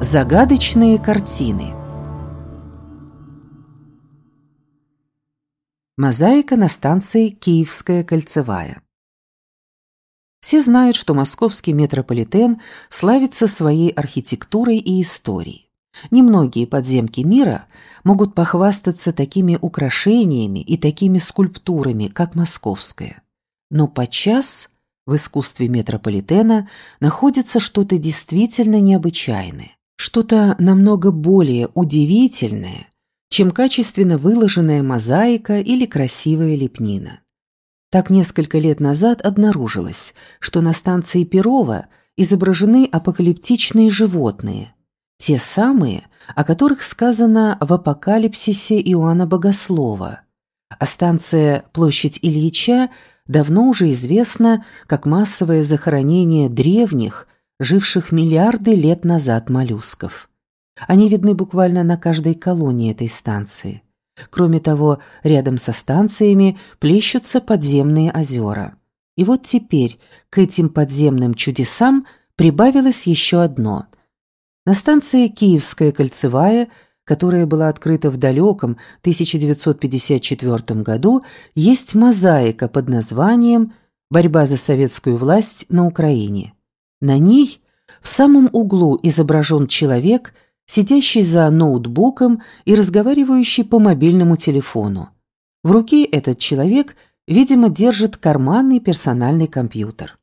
Загадочные картины Мозаика на станции Киевская кольцевая Все знают, что московский метрополитен славится своей архитектурой и историей. Немногие подземки мира могут похвастаться такими украшениями и такими скульптурами, как московская. Но подчас в искусстве метрополитена находится что-то действительно необычайное, что-то намного более удивительное, чем качественно выложенная мозаика или красивая лепнина. Так несколько лет назад обнаружилось, что на станции Перова изображены апокалиптичные животные, те самые, о которых сказано в апокалипсисе Иоанна Богослова, а станция Площадь Ильича давно уже известно как массовое захоронение древних, живших миллиарды лет назад моллюсков. Они видны буквально на каждой колонии этой станции. Кроме того, рядом со станциями плещутся подземные озера. И вот теперь к этим подземным чудесам прибавилось еще одно. На станции Киевская кольцевая – которая была открыта в далеком 1954 году, есть мозаика под названием «Борьба за советскую власть на Украине». На ней в самом углу изображен человек, сидящий за ноутбуком и разговаривающий по мобильному телефону. В руке этот человек, видимо, держит карманный персональный компьютер.